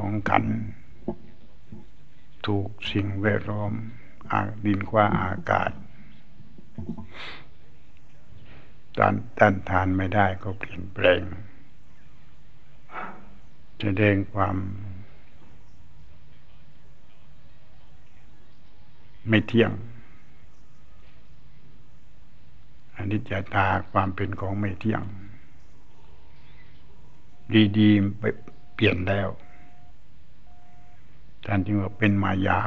ของกัน ถูกสิ่งแวดล้อมอาดินกว่าอากาศต้านต้านทานไม่ได้ก็เปลี่ยนแปลงแสดงความไม่เที่ยงอนิจจตาความเป็นของไม่เที่ยง ดีๆไปเปลี่ยนแล้ว ท่านจึงว่าเป็นมายา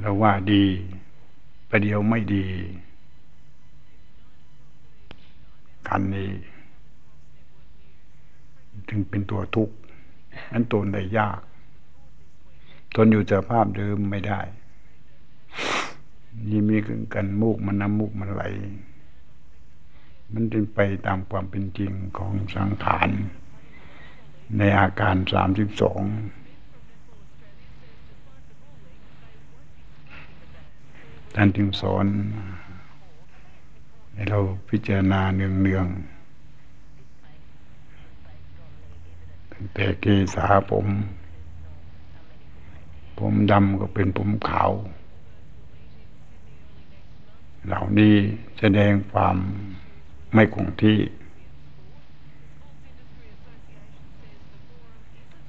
เราว่าดีประเดียวไม่ดีกันนี้ถึงเป็นตัวทุกข์นั้นตนได้ยาก ทนอยู่สภาพเดิมไม่ได้ นี่มีกันมูกมันน้ำมูกมันไหล มันจึงไปตามความเป็นจริงของสังขาร ในอาการสามสิบสองท่านจึงสอนให้เราพิจารณาเนืองเนืองตั้งแต่เกษาผม ผมดำก็เป็นผมขาว เหล่านี้แสดงความไม่คงที่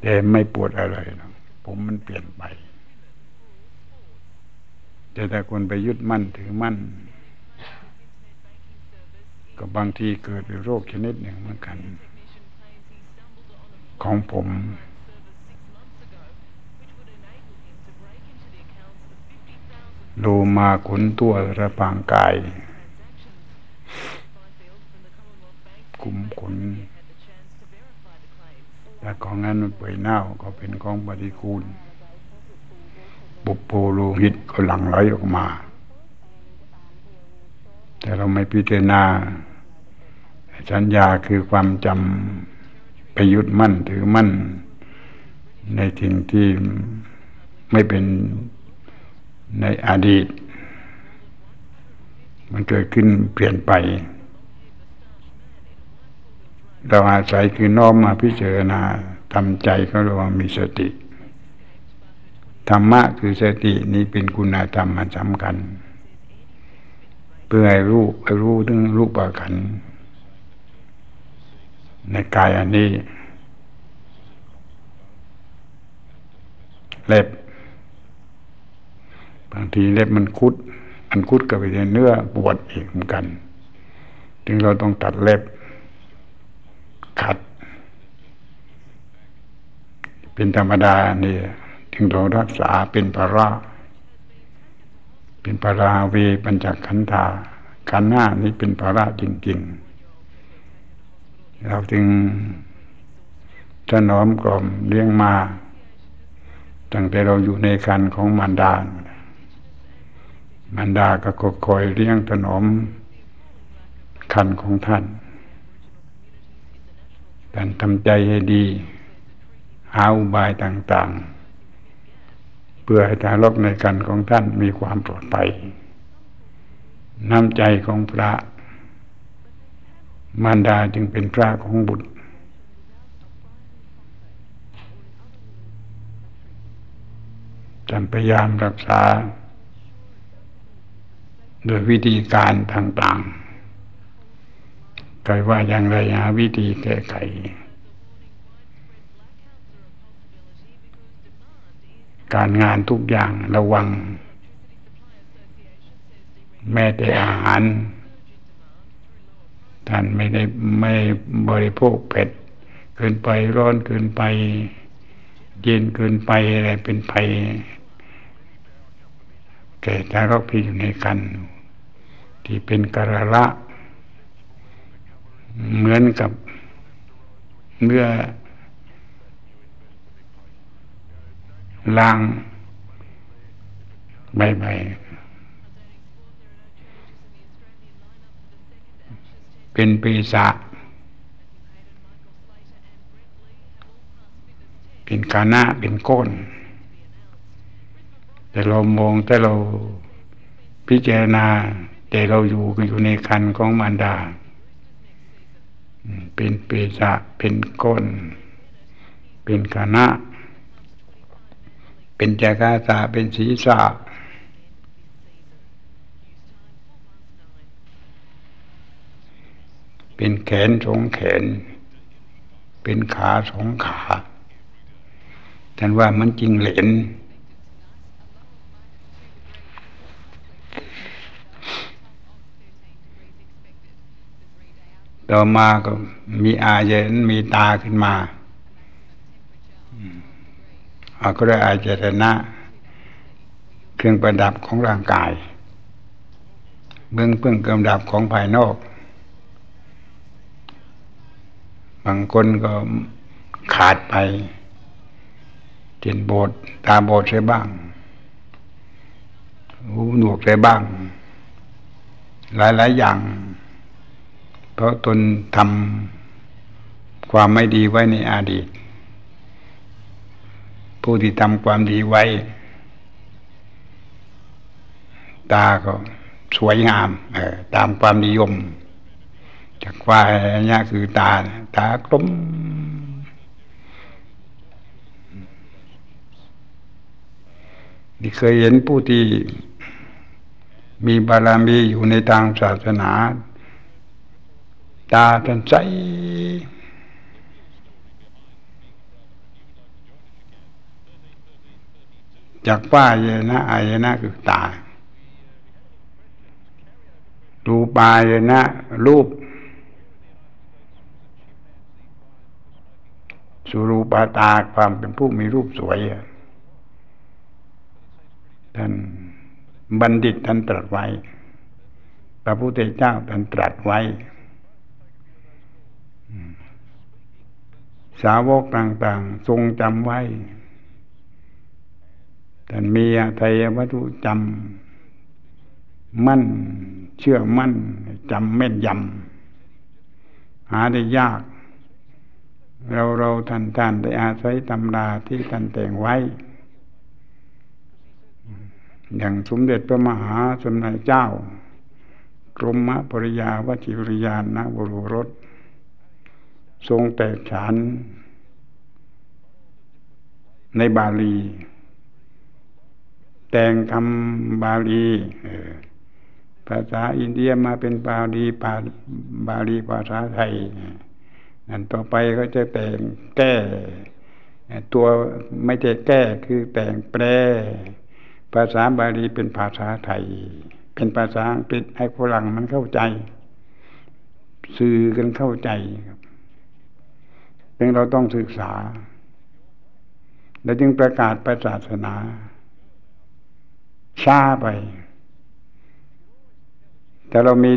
แต่ไม่ปวดอะไรนะผมมันเปลี่ยนไป แต่ถ้าคนไปยึดมั่นถือมั่น ก็บางทีเกิดเป็นโรคชนิดหนึ่งเหมือนกัน ของผมโลมาขนตัวระปางกายกุมขน แต่ของนั้นมันเปื่อยเน่าก็เป็นของปฏิคูล บุปโปโลหิตก็หลั่งไหลออกมา แต่เราไม่พิจารณา สัญญาคือความจำไปยึดมั่นถือมั่น ในสิ่งที่ไม่เป็นในอดีต มันเกิดขึ้นเปลี่ยนไป เราอาศัยคือน้อมมาพิจารณาทำใจเขาเรียกว่ามีสติ ธรรมะคือสตินี้เป็นคุณธรรมมันสำคัญ เพื่อให้รู้ให้รู้ถึงรูปประคันในกายอันนี้ เล็บบางทีเล็บมันคุด มันคุดกับไปในเนื้อปวดอีกเหมือนกัน จึงเราต้องตัดเล็บ ขัด เป็นธรรมดาเนี่จึงเรารักษาเป็นภาระ เป็นภาราเวปัญจขันธาขันหน้านี้เป็นภาระจริง ๆ เราจึงถนอมกล่อมเลี้ยงมาตั้งแต่เราอยู่ในคันของมารดา มารดาก็คอยเลี้ยงถนอมคันของท่าน ท่านทำใจให้ดี หาอุบายต่างๆ เพื่อให้ทารกในกันของท่านมีความปลอดภัยน้ำใจของพระ มารดาจึงเป็นพระของบุตรจำพยายามรักษา โดยวิธีการต่างๆ ใครว่าอย่างไรหาวิธีแก้ไข การงานทุกอย่างระวัง แม้แต่อาหารท่านไม่ได้ไม่บริโภคเผ็ดเกินไปร้อนเกินไป เย็นเกินไปอะไรเป็นภัยแก่ทารกที่อยู่ในกัน ที่เป็นกระละ เหมือนกับเมื่อล้างใบใบเป็นปีศาจเป็นกาหน้าเป็นก้น แต่เรามองแต่เราพิจารณา แต่เราอยู่อยู่ในคันของมารดา เป็นเปสะเป็นก้น เป็นคณะ เป็นจักราสาเป็นศีรษะเป็นแขนสองแขน เป็นขาสองขาท่านว่ามันจริงเหลน ต่อมาก็มีอาเยนมีตาขึ้นมาอาก็ได้อาเจตนะ เครื่องประดับของร่างกาย เบื้องเพื่องกำดับของภายนอก บางคนก็ขาดไปเจนโบดตาโบดใช่บ้างหูหนวกใช่บ้าง หลายๆอย่าง เพราะตนทำความไม่ดีไว้ในอดีต ผู้ที่ทำความดีไว้ ตาก็สวยงามตามความนิยม จากว่าอันนี้คือตา ตากลมนี่เคยเห็นผู้ที่มีบารมีอยู่ในทางศาสนา ตาท่านใสจากป้าเยนะอายนะคือตารูปายนะรูป สุรูปาตาความเป็นผู้มีรูปสวย ท่านบัณฑิตท่านตรัสไว้ พระพุทธเจ้าท่านตรัสไว้ สาวกต่าง ๆ ทรงจำไว้ท่านมีอทัยวัตถุจำมั่น เชื่อมั่นจำแม่นยำหาได้ยาก เราเราท่านท่านได้อาศัยตำราที่ท่านแต่งไว้ อย่างสมเด็จพระมหาสมณเจ้ากรมปริยาวชิริยานนะบุรุรส ทรงแตกฉานในบาลี แต่งคำบาลีภาษาอินเดียมาเป็นบาลีปาบาลีภาษาไทยนั่นต่อไปก็จะแต่งแก้ ตัวไม่ใช่แก้คือแต่งแปล ภาษาบาลีเป็นภาษาไทย เป็นภาษาอังกฤษให้ฝรั่งมันเข้าใจ สื่อกันเข้าใจครับ จึงเราต้องศึกษา และจึงประกาศประศาสนาช้าไป แต่เรามี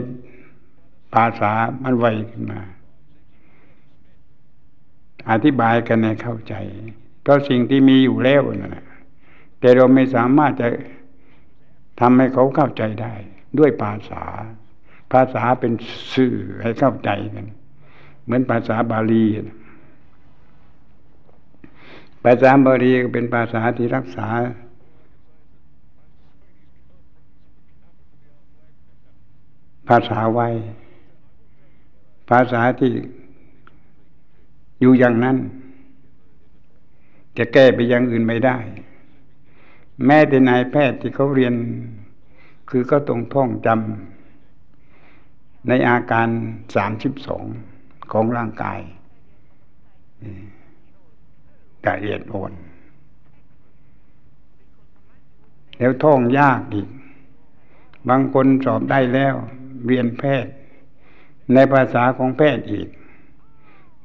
ภาษามันไวขึ้นมา อธิบายกันในเข้าใจ เพราะสิ่งที่มีอยู่แล้วนะแต่เราไม่สามารถจะทำให้เขาเข้าใจได้ ด้วยภาษา ภาษาเป็นสื่อให้เข้าใจกัน เหมือนภาษาบาลีนะาษาบาลีเป็นภาษาที่รักษา ภาษาไว้ ภาษาที่อยู่อย่างนั้น จะแก้ไปอย่างอื่นไม่ได้ แม้แต่นายแพทย์ที่เขาเรียน คือก็ตรงท่องจำในอาการสามสิบสองของร่างกาย ละเอียดอ่อนแล้วท่องยากอีก บางคนสอบได้แล้ว เรียนแพทย์ ในภาษาของแพทย์อีก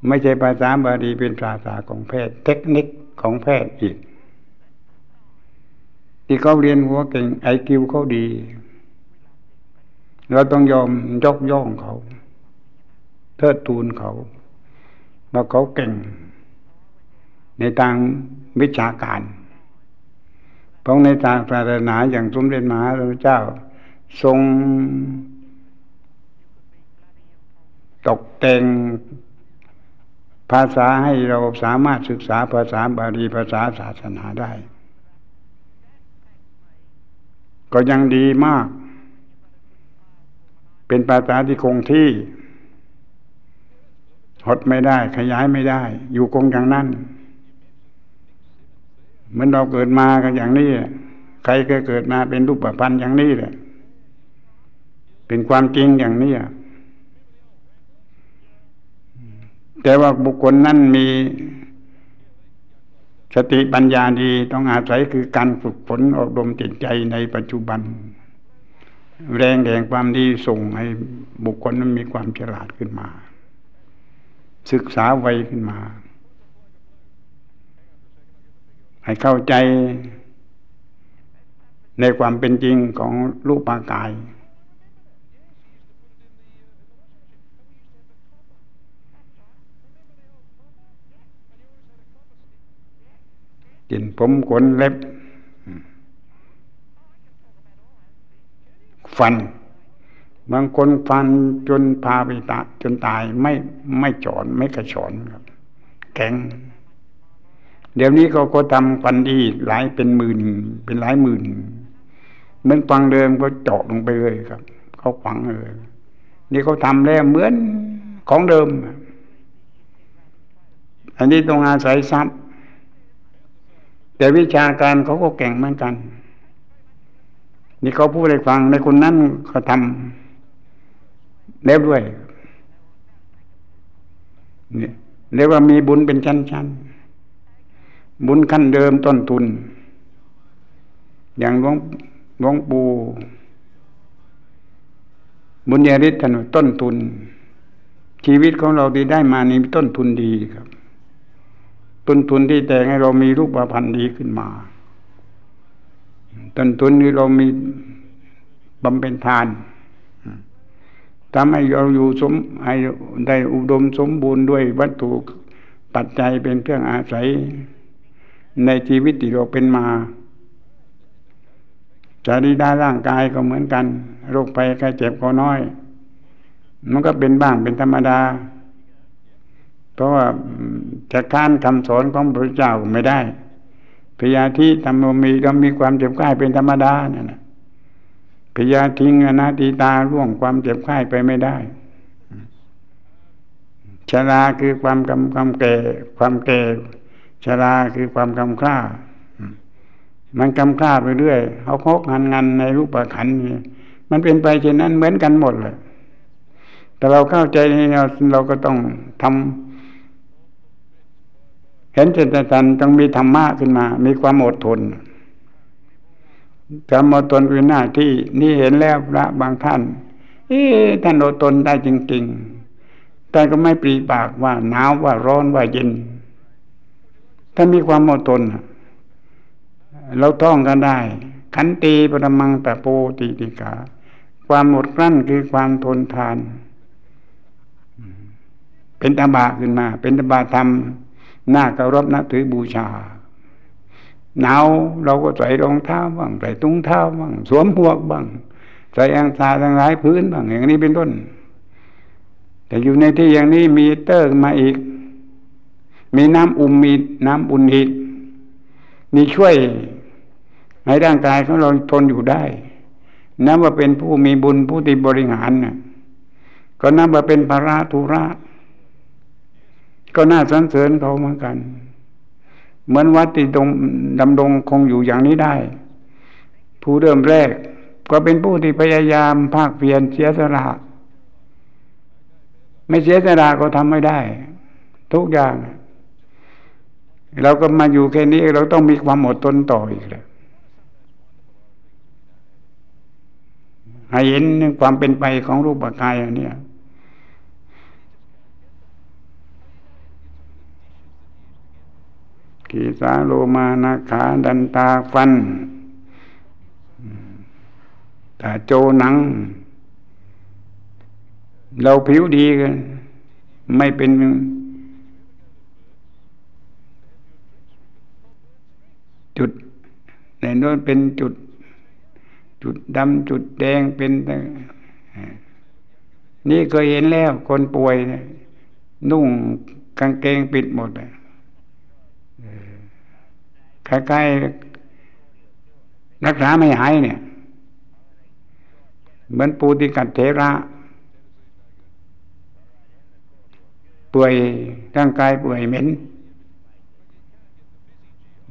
ไม่ใช่ภาษาบาลีเป็นภาษาของแพทย์ เทคนิคของแพทย์อีก ที่เขาเรียนหัวเก่งไอคิวเขาดี เราต้องยอมยกย่องเขา เทิดทูนเขาว่าเขาเก่ง ในทางวิชาการเพราะในทางศาสนาอย่างสมเด็จมหาเจ้า ทรงตกแต่งภาษาให้เราสามารถศึกษาภาษาบาลีภาษาศาสนาได้ ก็ยังดีมาก เป็นภาษาที่คงที่ หดไม่ได้ขยายไม่ได้ อยู่คงอย่างนั้น เหมือนเราเกิดมากันอย่างนี้ใครก็เกิดมาเป็นรูปพันธ์อย่างนี้แหละเป็นความจริงอย่างนี้แต่ว่าบุคคลนั้นมีสติปัญญาดีต้องอาศัยคือการฝึกฝนอบรมจิตใจในปัจจุบัน แรงแห่งความดีส่งให้บุคคลนั้นมีความฉลาดขึ้นมา ศึกษาไวขึ้นมา ให้เข้าใจในความเป็นจริงของรูปากาย กินผมขนเล็บ ฟัน บางคนฟันจนพาไปตาจนตายไม่ไม่จอนไม่กระชอนครับ แข็ง เดี๋ยวนี้เขาก็ทำฟันดีหลายเป็นหมื่น เป็นหลายหมื่นเหมือนฟังเดิมก็เจาะลงไปเลยครับ เขาฝังเลยนี่เขาทำแล้วเหมือนของเดิม อันนี้ต้องอาศัยทรัพย์ แต่วิชาการเขาก็เก่งเหมือนกัน นี่เขาพูดให้ฟังในคนนั้นเขาทำแล้วด้วยเนี่ยเรียกว่ามีบุญเป็นชั้นๆ บุญขั้นเดิมต้นทุน อย่างหลวงหลวงปู่บุญญาฤทธิ์ถนต้นทุน ชีวิตของเราที่ได้มานี่ต้นทุนดีครับต้นทุนที่แต่งให้เรามีรูปพันธ์ดีขึ้นมา ต้นทุนที่เรามีบำเพ็ญทานทำให้เราอยู่สมให้ได้อุดมสมบูรณ์ด้วยวัตถุปัจจัยเป็นเครื่องอาศัย ในชีวิตที่เราเป็นมาจารีดาร่างกายก็เหมือนกัน โรคภัยไข้เจ็บก็น้อย มันก็เป็นบ้างเป็นธรรมดา เพราะว่าจะค้านคำสอนของพระเจ้าไม่ได้พยาธิธรรมมีก็มีความเจ็บไข้เป็นธรรมดาเนี่ยนะพยาทิ้งอนาตีตาล่วงความเจ็บไข้ไปไม่ได้ชราคือความกำกำแก่ความแก่ ชราคือความกำคล้า มันกำคล้าไปเรื่อยเขาโคกหันงันในรูปขันนี่มันเป็นไปเช่นนั้นเหมือนกันหมดเลย แต่เราเข้าใจในเราเราก็ต้องทำเห็นเจตนต้องมีธรรมะขึ้นมา มีความอดทนความอดทนเป็นหน้าที่นี่เห็นแล้วพระบางท่าน เอ๊ท่านอดทนได้จริงๆแต่ก็ไม่ปรีปากว่าหนาวว่าร้อนว่าเย็น ถ้ามีความอดทนเราท่องกันได้ ขันตีปรมังตะโปติติกา ความอดกลั้นคือความทนทาน เป็นตบะขึ้นมา เป็นตบะธรรมหน้าเคารพนับถือบูชาหนาวเราก็ใส่รองเท้าบ้างใส่ตุ้งเท้าบ้างสวมหวกบ้างใส่แองสาทั้งหลายพื้นบ้างอย่างนี้เป็นต้น แต่อยู่ในที่อย่างนี้มีเตอร์มาอีก มีน้ำอุ่มมีน้ำอุ่นอีกมีช่วยให้ร่างกายของเราทนอยู่ได้ นับว่าเป็นผู้มีบุญผู้ที่บริหารนะก็นับว่าเป็นภาระธุระ ก็น่าสรรเสริญเขาเหมือนกัน เหมือนวัดที่ดงดำรงคงอยู่อย่างนี้ได้ ผู้เริ่มแรก ก็เป็นผู้ที่พยายามภาคเพียรเสียสละไม่เสียสละก็ทำไม่ได้ ทุกอย่าง เราก็มาอยู่แค่นี้ เราต้องมีความอดทนต่ออีกเลยให้เห็นความเป็นไปของรูปกายอันนี้ขีสาโลมานาขาดันตาฟันตาโจหนัง เราผิวดีกันไม่เป็น จุดในโน้นเป็นจุด จุดดำจุดแดงเป็นนี่เคยเห็นแล้วคนป่วยนุ่งกางเกงปิดหมดคล้ายๆรักษาไม่หายเนี่ย เหมือนปูติกัดเทระป่วยร่างกายป่วยเหม็น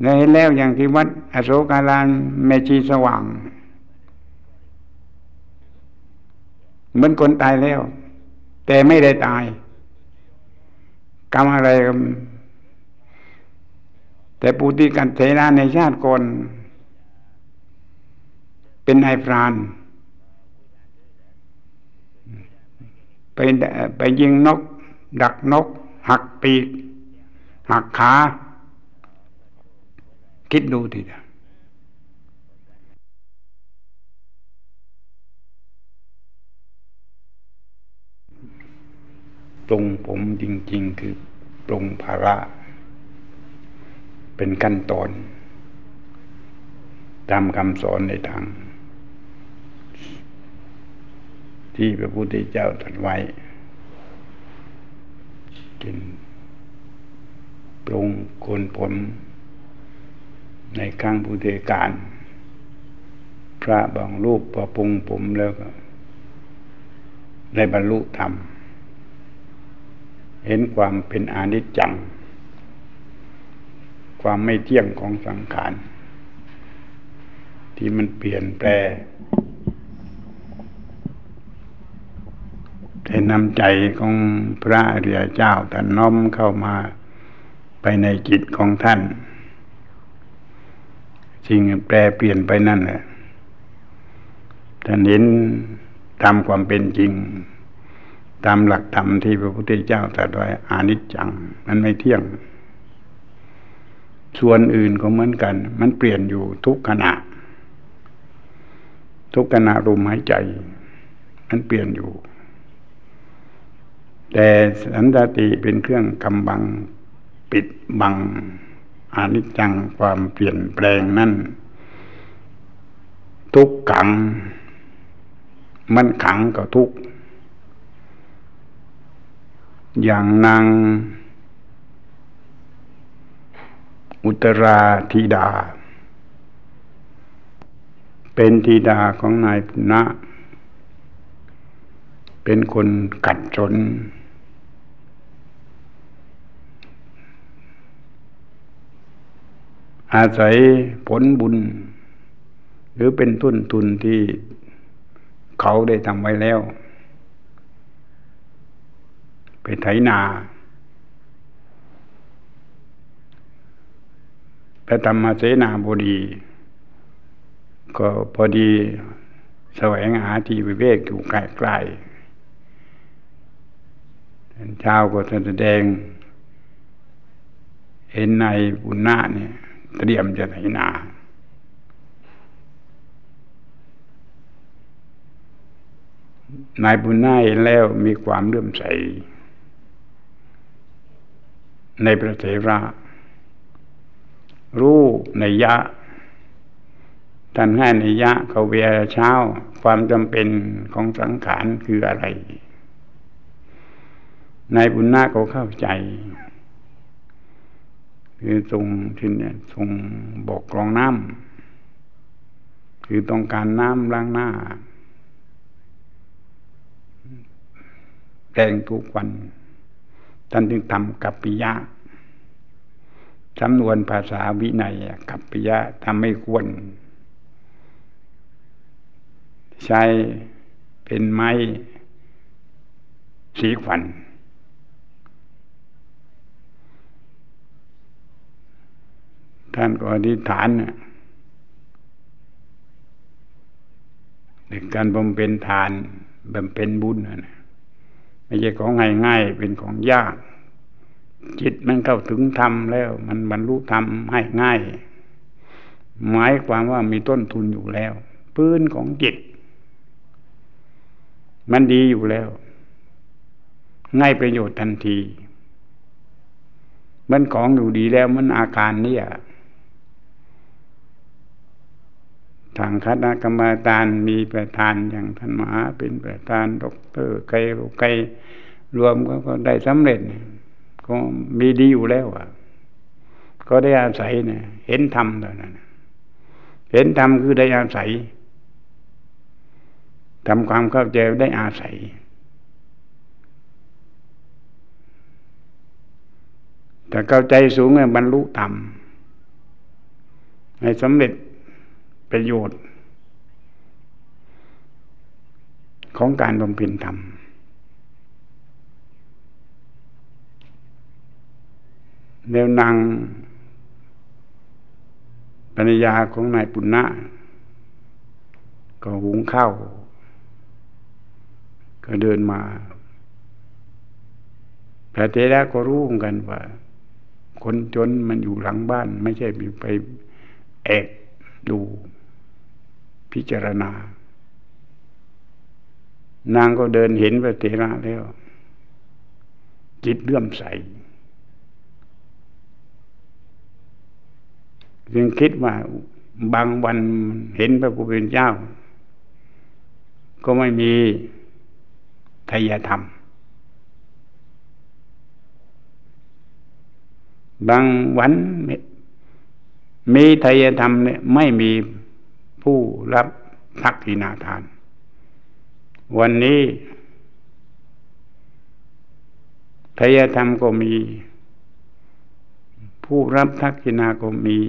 เห็นแล้วอย่างที่วัดอโศการานเมชีสว่าง เหมือนคนตายแล้ว แต่ไม่ได้ตายกรรมอะไรแต่ปุติกันเทนาในชาติก่อนเป็นนายพราน ไปไปยิงนก ดักนก หักปีก หักขา คิดดูทีเดียวปรงผมจริง ๆ คือปรงภาระ เป็นขั้นตอน ตามคำสอนในทาง ที่พระพุทธเจ้าตรัสไว้กินปรุงโกนผม ในครั้งพุทธกาลพระบางรูปพอปรุงผมแล้วก็ ได้บรรลุธรรม เห็นความเป็นอนิจจัง ความไม่เที่ยงของสังขาร ที่มันเปลี่ยนแปลแต่นำใจของพระอริยเจ้าท่านน้อมเข้ามาไปในจิตของท่าน สิ่งแปลเปลี่ยนไปนั่นแหละท่านเห็นตามความเป็นจริง ตามหลักธรรมที่พระพุทธเจ้าตรัสไว้อานิจจัง มันไม่เที่ยง ส่วนอื่นก็เหมือนกัน มันเปลี่ยนอยู่ทุกขณะ ทุกขณะลมหายใจ มันเปลี่ยนอยู่ แต่สันตติเป็นเครื่องกำบังปิดบัง อนิจจังความเปลี่ยนแปลงนั่นทุกขัง มันขังก็ทุก อย่างนางอุตราธิดา เป็นธิดาของนายพุณะเป็นคนกัดจน อาศัยผลบุญ หรือเป็นทุนทุนที่เขาได้ทำไว้แล้ว ไปไถนาพระธรรมเสนาบดีก็พอดีแสวงหาที่วิเวกอยู่ใกล้ๆเช้าก็แสดง เห็นในบุญนาเนี่ย เตรียมจะไถนานายบุญนาเห็นแล้วมีความเลื่อมใส ในพระเถระรู้ในยะท่านให้ในยะเขาเวียเช้า ความจำเป็นของสังขารคืออะไรนายบุญนาเขาเข้าใจ คือทรงที่เนี่ยทรงบอกกรองน้ำคือต้องการน้ำล้างหน้าแรงทุกวัน ท่านจึงทำกัปปิยะจำนวนภาษาวินัยกัปปิยะทำไม่ควร ใช้เป็นไม้สีขวัญ ท่านก็อธิษฐานในการบำเพ็ญทานบำเพ็ญบุญนะไม่ใช่ของง่ายๆเป็นของยาก จิตมันเข้าถึงธรรมแล้ว มันบรรลุธรรมให้ง่าย หมายความว่ามีต้นทุนอยู่แล้ว พื้นของจิต มันดีอยู่แล้ว ง่ายประโยชน์ทันที มันของอยู่ดีแล้วมันอาการเนี่ย ทางคณะกรรมการมีประธานอย่างท่านมหาเป็นประธานดอกเตอร์ไกรไกรรวมก็ได้สำเร็จ ก็มีดีอยู่แล้วอะ ก็ได้อาศัยเนี่ยเห็นธรรมเท่านั้นเห็นธรรมคือได้อาศัยทำความเข้าใจได้อาศัย แต่เข้าใจสูงเนี่ยบรรลุธรรมให้สำเร็จ ประโยชน์ ของการบำเพ็ญธรรมแนวนางปัญญาของนายปุณณะก็หุงข้าวก็เดินมาพระเทระก็รู้กันว่า คนจนมันอยู่หลังบ้าน ไม่ใช่ไปแอบดู พิจารณา นางก็เดินเห็นพระเทระแล้ว จิตเลื่อมใส จึงคิดว่าบางวันเห็นพระผู้เป็นเจ้า ก็ไม่มีทายธรรม บางวันมีทายธรรมเนี่ยไม่มี ผู้รับทักษิณาทาน วันนี้ทายธรรมก็มี ผู้รับทักษิณาก็มี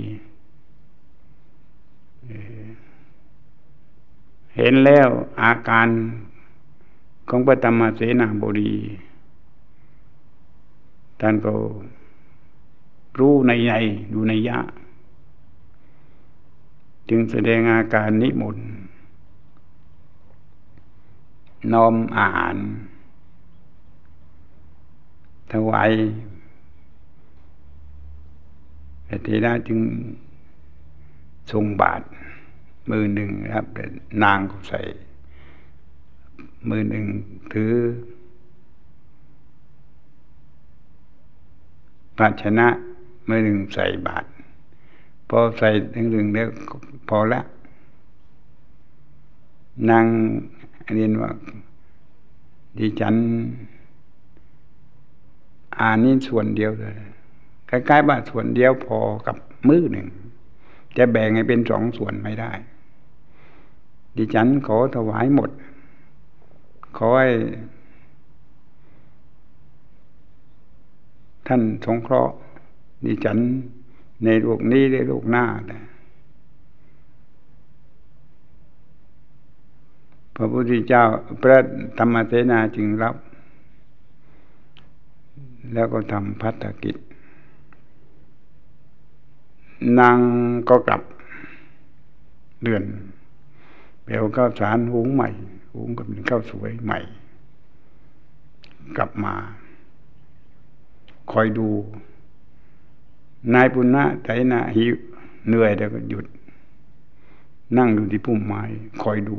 เห็นแล้วอาการของพระธรรมเสนาบดีท่านก็รู้ในใหญ่ดูในยะ จึงแสดงอาการนิมนต์น้อมอาหารถวายพระเทระจึงทรงบาท มือหนึ่งครับนางก็ใส่ มือหนึ่งถือ ภาชนะมือหนึ่งใส่บาท พอใส่ทั้งหนึ่งแล้วพอละนางเรียนว่าดิฉัน อ่านนี่ส่วนเดียวเลยใกล้ๆว่าส่วนเดียวพอกับมือหนึ่ง จะแบ่งให้เป็นสองส่วนไม่ได้ ดิฉันขอถวายหมด ขอให้ท่านสงเคราะห์ดิฉัน ในโลกนี้ในโลกหน้านะพระพุทธเจ้าพระธรรมเสนาจึงรับ แล้วก็ทำพัฒกิจ นางก็กลับเดือนเปลวข้าวสารหุงใหม่หุงกับเป็นข้าวสวยใหม่ กลับมา คอยดู นายปุณณะไถนาหิวเหนื่อยแล้วก็หยุด นั่งอยู่ที่พุ่มไม้คอยดู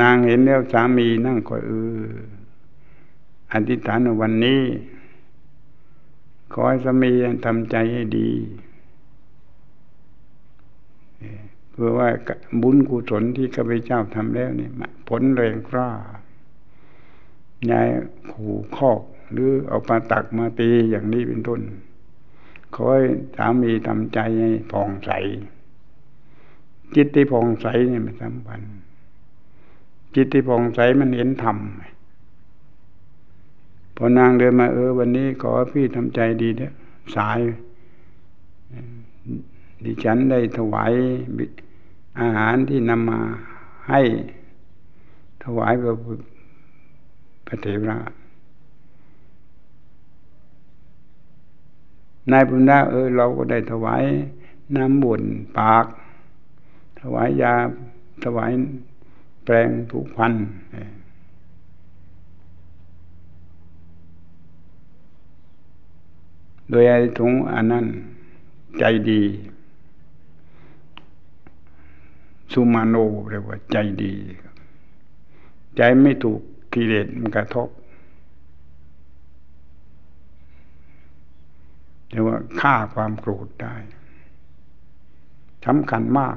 นางเห็นแล้วสามีนั่งคอยเอออธิษฐานวันนี้ ขอให้สามีทำใจให้ดีเพื่อว่าบุญกุศลที่ข้าพเจ้าทำแล้วเนี่ยผลแรงกล้ายายขู่คอก หรือเอาปลาตักมาตีอย่างนี้เป็นต้นขอให้สามีทำใจให้ผ่องใส จิตที่ผ่องใสเนี่ยมันสำคัญจิตที่ผ่องใสมันเห็นธรรมพอนางเดินมาเออ วันนี้ขอพี่ทำใจดีเนี่ยสาย ดิฉันได้ถวายอาหารที่นำมาให้ถวายพระพระเถร นายพุทธะเออเราก็ได้ถวายน้ำบุญปาก ถวายยาถวายแปลงถูกพันโดยไอ้ถุงอันนั้นใจดี สุมาโนเรียกว่าใจดี ใจไม่ถูกกิเลสมันกระทบ เรียกว่าฆ่าความโกรธได้สำคัญมาก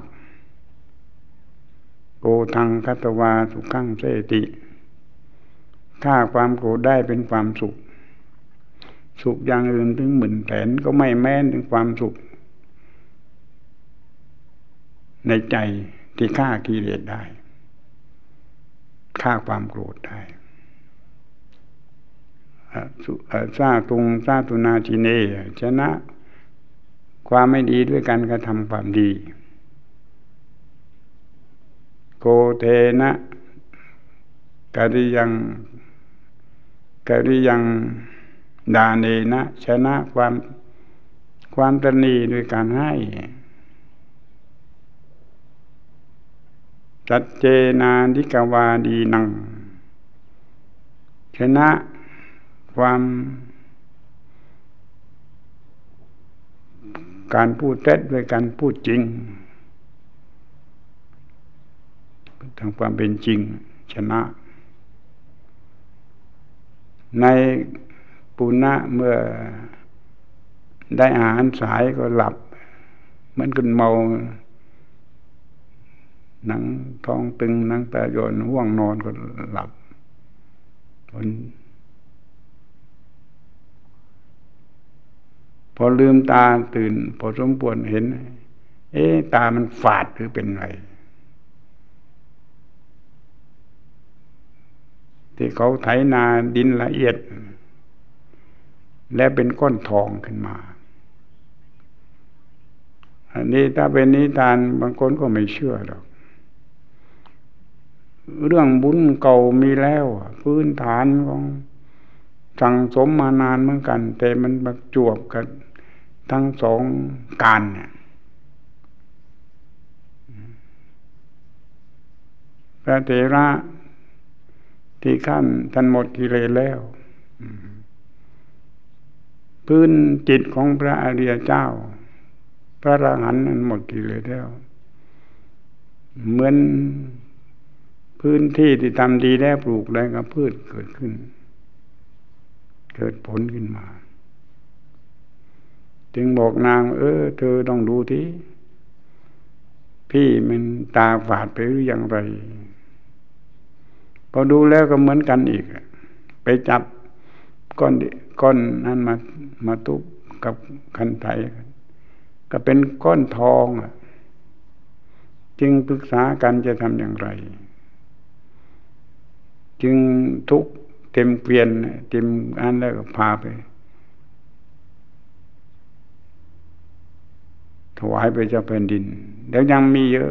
โกทังคัตวาสุขังเสติฆ่าความโกรธได้เป็นความสุข สุขอย่างอื่นถึงหมื่นแสนก็ไม่แม้นถึงความสุข ในใจที่ฆ่ากิเลสได้ฆ่าความโกรธได้ ซาตุงซาตุนาจิเนชนะความไม่ดีด้วยการกระทำความดี โกเทนะกริยังกริยังดาเนนะ ชนะความความตนีด้วยการให้สัจเจนาธิกวาดีนัง ชนะ ความการพูดเท็จด้วยการพูดจริงทางความเป็นจริงชนะ ในปุณะเมื่อได้อาหารสายก็หลับ เหมันก็เมา หนังท้องตึงหนังตาโยนห่วงนอนก็หลับคน พอลืมตาตื่น พอสมควรเห็น เอ๊ตามันฝาดหรือเป็นไรที่เขาไถนาดินละเอียด และเป็นก้อนทองขึ้นมา อันนี้ถ้าเป็นนิทานบางคนก็ไม่เชื่อหรอก เรื่องบุญเก่ามีแล้ว พื้นฐานของ สั่งสมมานานเหมือนกัน แต่มันประจวบกันทั้งสองการเนี่ยพระเถระที่ขั้นท่านหมดกิเลสแล้ว พื้นจิตของพระอริยเจ้า พระอรหันนั้นหมดกิเลสแล้ว เหมือนพื้นที่ที่ทำดีแล้วปลูกแล้วก็พืชเกิดขึ้น เกิดผลขึ้นมา จึงบอกนาง เออ เธอต้องดูที่พี่มันตาฝาดไปหรืออย่างไร พอดูแล้วก็เหมือนกันอีก ไปจับก้อนก้อนนั้นมามาทุบกับคันไถก็เป็นก้อนทองอะจึงปรึกษากันจะทำอย่างไร จึงทุก เต็มเกวียนเต็มอันแล้วก็พาไป ถวายไปเจ้าแผ่นดิน แล้วยังมีเยอะ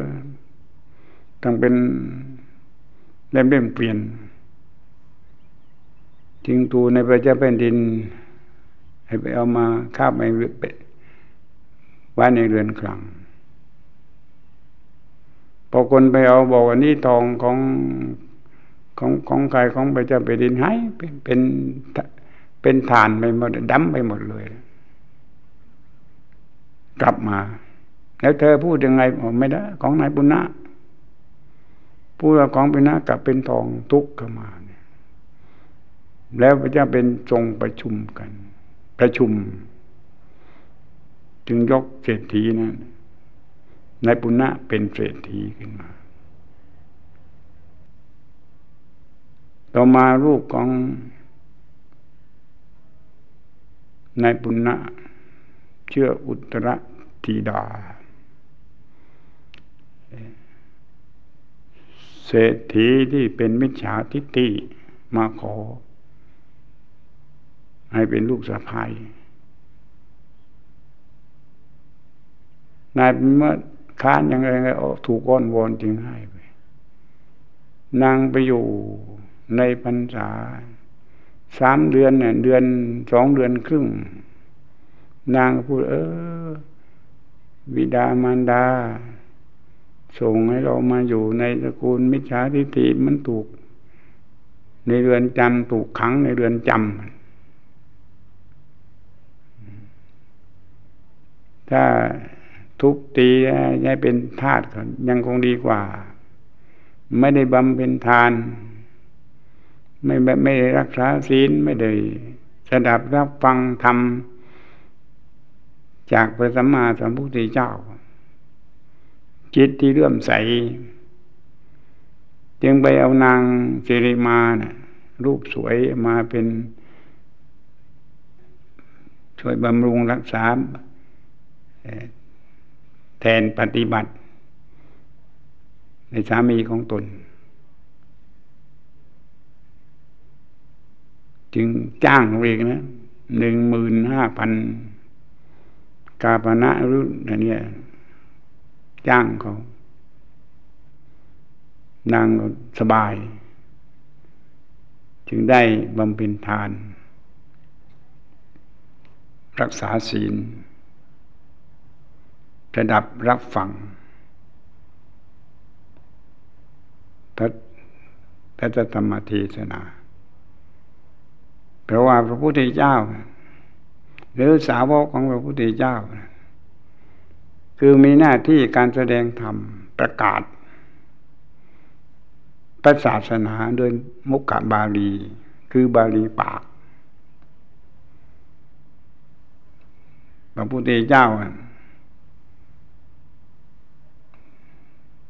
ต้องเป็นเล่มเล่มเปลี่ยนจึงตูในพระเจ้าแผ่นดิน ให้ไปเอามาคาบไปไว้ในเรือนคลังพอคนไปเอาบอกว่านี่ทองของ ของของใครของพระเจ้าแผ่นดินให้เป็นเป็นเป็นฐานไปหมดดำไปหมดเลย กลับมา แล้วเธอพูดยังไงไม่ได้ ของนายปุณณะพูดว่าของปุณณะกลับเป็นทองทุกข์เข้ามาเนี่ยแล้วพระเจ้าเป็นทรงประชุมกัน ประชุม จึงยกเศรษฐีนะนายปุณณะเป็นเศรษฐีขึ้นมา ต่อมารูปของนายปุณณะเชื่ออุตรธีดา เศรษฐีที่เป็นมิจฉาทิฏฐิมาขอ ให้เป็นลูกสะพ้ายนายเมื่อค้านยังไงถูกก้อนวอนจึงให้ไปนางไปอยู่ ในพรรษาสามเดือนเนี่ยเดือนสองเดือนครึ่ง นางพูด เออวิดามารดา ส่งให้เรามาอยู่ในตระกูลมิจฉาทิฏฐิมันถูก ในเรือนจำถูกขังในเรือนจำถ้าทุบตีให้เป็นทาสยังคงดีกว่า ไม่ได้บำเพ็ญทาน ไม่ไม่ได้รักษาศีลไม่ได้สดับรับฟังธรรมจากพระสัมมาสัมพุทธเจ้า จิตที่เลื่อมใส จึงไปเอานางเจริมานะรูปสวยมาเป็น ช่วยบำรุงรักษาแทนปฏิบัติ ในสามีของตน จึงจ้างเองนะหนึ่งหมื่นห้าพันกาปณะรุ่นอันนี้จ้างเขานางสบาย จึงได้บำเพ็ญทาน รักษาศีล ระดับรับฟังพระพระธรรมเทศนา เพราะว่าพระพุทธเจ้า หรือสาวกของพระพุทธเจ้า คือมีหน้าที่การแสดงธรรมประกาศพระศาสนาโดยมุกขบาลี คือบาลีปาก พระพุทธเจ้า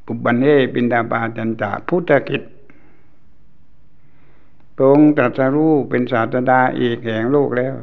ปุบันเอปินดาบาจันตาพุทธกิจ ตรงตรัสรู้เป็นศาสดาเอกแห่งโลกแล้ว